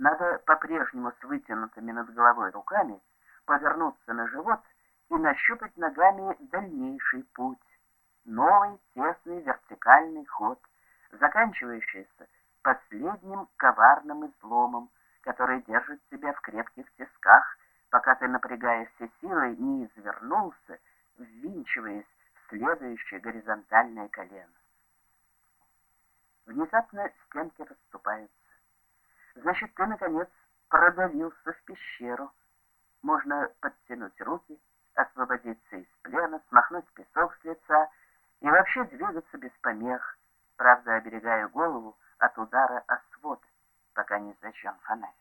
Надо по-прежнему с вытянутыми над головой руками повернуться на живот и нащупать ногами дальнейший путь, новый тесный вертикальный ход, заканчивающийся последним коварным изломом, который держит тебя в крепких тисках, пока ты, напрягая все силы, не извернулся, ввинчиваясь в следующее горизонтальное колено. Внезапно стенки расступаются. Значит, ты, наконец, продавился в пещеру. Можно подтянуть руки, освободиться из плена, смахнуть песок с лица и вообще двигаться без помех, правда, оберегая голову от удара о свод, пока не зажжен фонарь.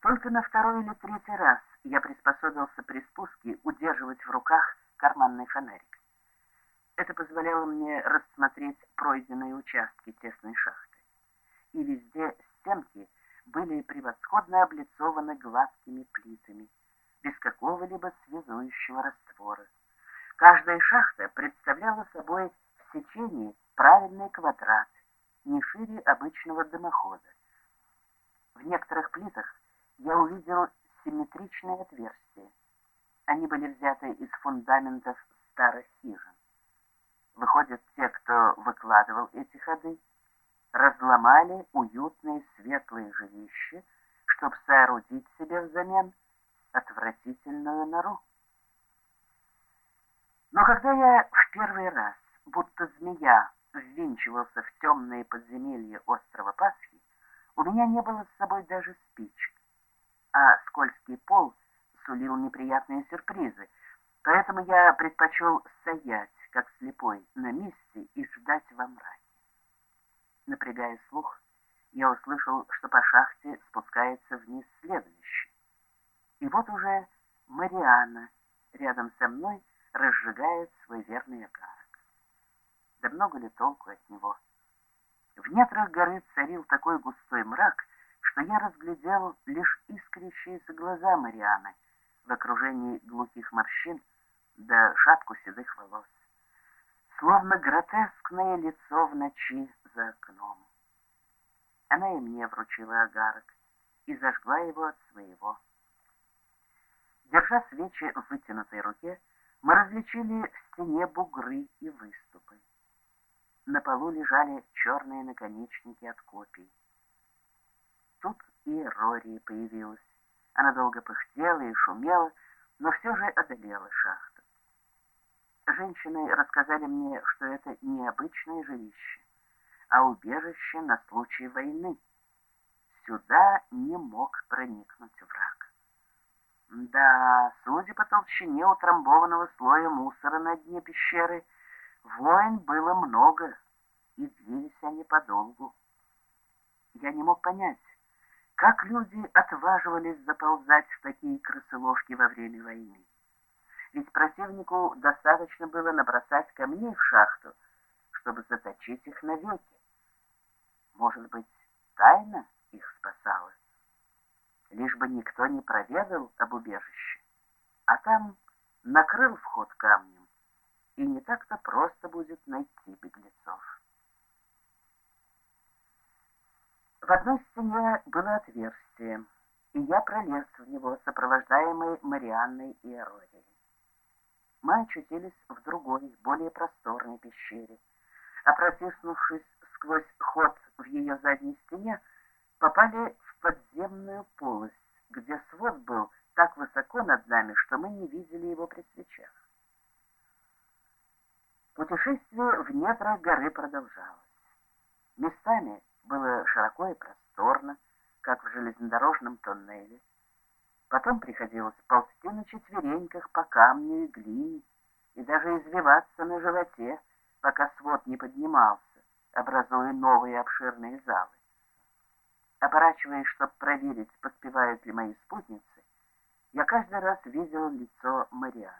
Только на второй или третий раз я приспособился при спуске удерживать в руках карманный фонарик. Это позволяло мне рассмотреть пройденные участки тесной шахты. И везде стенки были превосходно облицованы гладкими плитами, без какого-либо связующего раствора. Каждая шахта представляла собой в сечении правильный квадрат, не шире обычного дымохода. В некоторых плитах я увидел симметричные отверстия. Они были взяты из фундаментов старых хижин. Выходят, те, кто выкладывал эти ходы, разломали уютные светлые жилища, чтобы соорудить себе взамен отвратительную нору. Но когда я в первый раз, будто змея, ввинчивался в темные подземелья острова Пасхи, у меня не было с собой даже спичек, а скользкий пол сулил неприятные сюрпризы, поэтому я предпочел стоять, как слепой, на месте и ждать во мраке. Напрягая слух, я услышал, что по шахте спускается вниз следующий. И вот уже Мариана рядом со мной разжигает свой верный огарок. Да много ли толку от него? В нетрах горы царил такой густой мрак, что я разглядел лишь искрящиеся глаза Марианы в окружении глухих морщин да шапку седых волос. Словно гротескное лицо в ночи за окном. Она и мне вручила агарок и зажгла его от своего. Держа свечи в вытянутой руке, мы различили в стене бугры и выступы. На полу лежали черные наконечники от копий. Тут и Рори появилась. Она долго пыхтела и шумела, но все же одолела шахту. Женщины рассказали мне, что это необычное жилище, а убежище на случай войны. Сюда не мог проникнуть враг. Да, судя по толщине утрамбованного слоя мусора на дне пещеры, Войн было много, и длились они подолгу. Я не мог понять, как люди отваживались заползать в такие крысыложки во время войны. Ведь противнику достаточно было набросать камней в шахту, чтобы заточить их навеки. Может быть, тайна их спасала? Лишь бы никто не проведал об убежище. А там накрыл вход камнем и не так-то просто будет найти беглецов. В одной стене было отверстие, и я пролез в него, сопровождаемый Марианной и Эродией. Мы очутились в другой, более просторной пещере, а протиснувшись сквозь ход в ее задней стене, попали в подземную полость, где свод был так высоко над нами, что мы не видели его при свечах. Путешествие в недра горы продолжалось. Местами было широко и просторно, как в железнодорожном тоннеле. Потом приходилось ползти на четвереньках по камню и глине, и даже извиваться на животе, пока свод не поднимался, образуя новые обширные залы. Оборачиваясь, чтобы проверить, поспевают ли мои спутницы, я каждый раз видел лицо Марианы.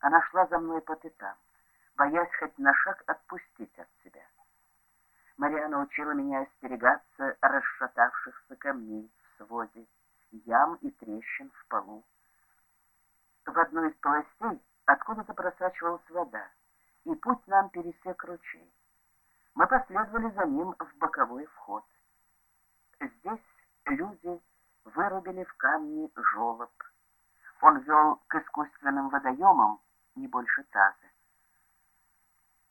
Она шла за мной по пятам боясь хоть на шаг отпустить от себя. Мариана учила меня остерегаться расшатавшихся камней в своде, ям и трещин в полу. В одной из полостей откуда-то просачивалась вода, и путь нам пересек ручей. Мы последовали за ним в боковой вход. Здесь вырубили в камне желоб. Он вел к искусственным водоемам не больше таза.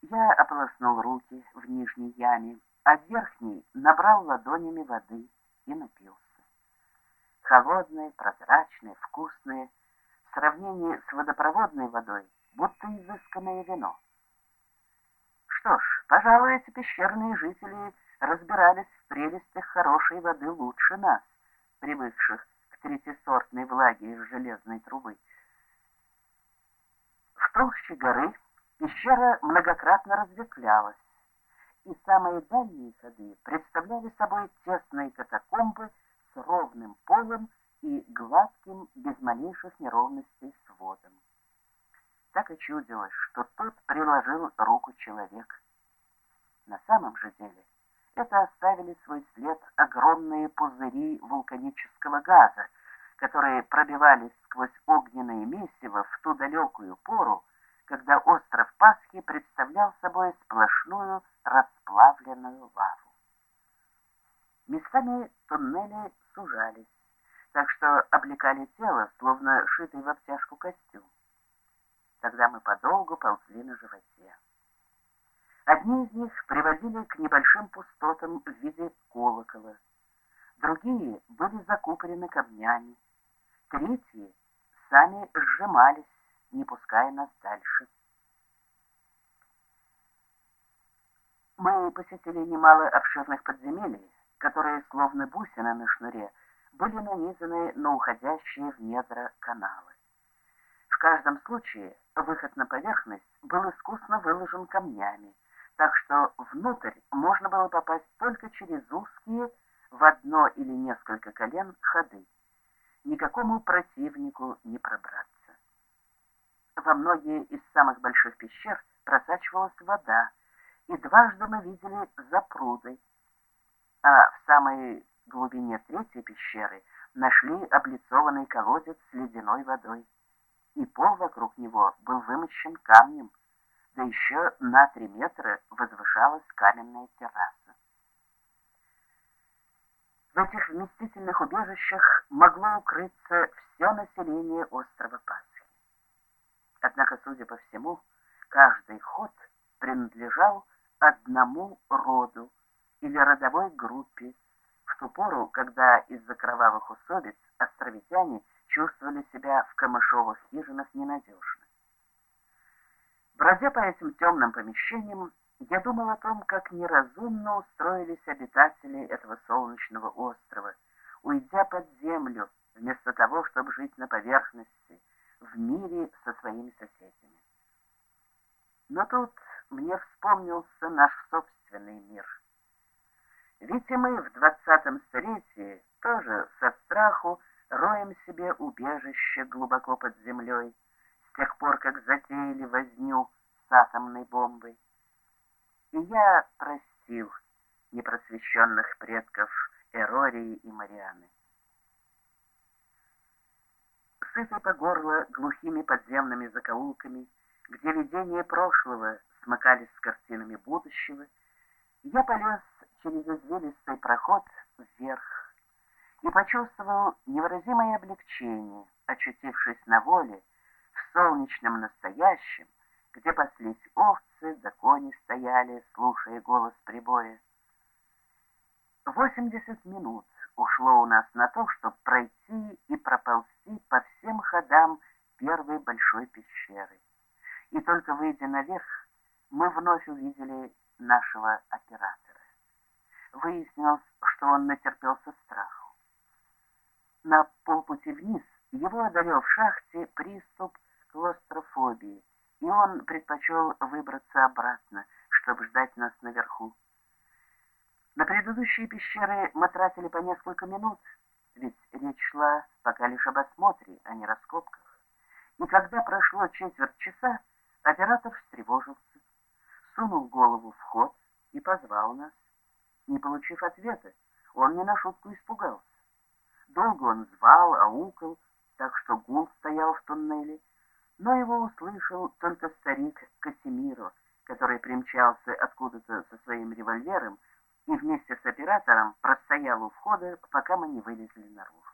Я ополоснул руки в нижней яме, а верхней набрал ладонями воды и напился. Холодные, прозрачные, вкусные, в сравнении с водопроводной водой, будто изысканное вино. Что ж, пожалуй, эти пещерные жители разбирались в прелестях хорошей воды лучше нас, привыкших к третьесортной влаге из железной трубы. В толще горы пещера многократно разветвлялась, и самые дальние ходы представляли собой тесные катакомбы с ровным полом и гладким, без малейших неровностей сводом. Так и чудилось, что тут приложил руку человек. На самом же деле это оставили свой след огромные пузыри вулканического газа, которые пробивались сквозь огненное месиво в ту далекую пору, когда остров Пасхи представлял собой сплошную расплавленную лаву. Местами туннели сужались, так что облекали тело, словно шитый в обтяжку костюм. Тогда мы подолгу ползли на животе. Одни из них приводили к небольшим пустотам в виде колокола, другие были закупорены камнями, третьи сами сжимались, не пуская нас дальше. Мы посетили немало обширных подземелий, которые, словно бусины на шнуре, были нанизаны на уходящие в недра каналы. В каждом случае выход на поверхность был искусно выложен камнями, так что внутрь можно было попасть только через узкие в одно или несколько колен ходы. Никакому противнику не пробраться. Во многие из самых больших пещер просачивалась вода, и дважды мы видели запруды, а в самой глубине третьей пещеры нашли облицованный колодец с ледяной водой, и пол вокруг него был вымощен камнем, да еще на три метра возвышалась каменная терраса. В этих вместительных убежищах могло укрыться все население острова Пасхи. Однако, судя по всему, каждый ход принадлежал одному роду или родовой группе, в ту пору, когда из-за кровавых усобиц островитяне чувствовали себя в камышовых хижинах ненадежно. Бродя по этим темным помещениям, я думал о том, как неразумно устроились обитатели этого солнечного острова, уйдя под землю, вместо того, чтобы жить на поверхности, в мире со своими соседями. Но тут мне вспомнился наш собственный мир. Ведь и мы в двадцатом столетии тоже со страху роем себе убежище глубоко под землей, с тех пор, как затеяли возню с атомной бомбой. И я простил непросвещенных предков Эрории и Марианы. Сытый по горло глухими подземными закоулками, где видения прошлого смыкались с картинами будущего, я полез через извилистый проход вверх и почувствовал невыразимое облегчение, очутившись на воле, в солнечном настоящем, где паслись овцы, да кони стояли, слушая голос прибоя. Восемьдесят минут ушло у нас на то, чтобы пройти и проползти по всем ходам первой большой пещеры. И только выйдя наверх, мы вновь увидели нашего оператора. Выяснилось, что он натерпелся страху. На полпути вниз его одолел в шахте приступ клаустрофобии, и он предпочел выбраться обратно, чтобы ждать нас наверху. На предыдущие пещеры мы тратили по несколько минут, ведь речь шла пока лишь об осмотре, а не раскопках. И когда прошло четверть часа, оператор встревожился, сунул голову в ход и позвал нас. Не получив ответа, он не на шутку испугался. Долго он звал, аукал, так что гул стоял в туннеле, но его услышал только старик Касимиро, который примчался откуда-то со своим револьвером и вместе с оператором простоял у входа, пока мы не вылезли наружу.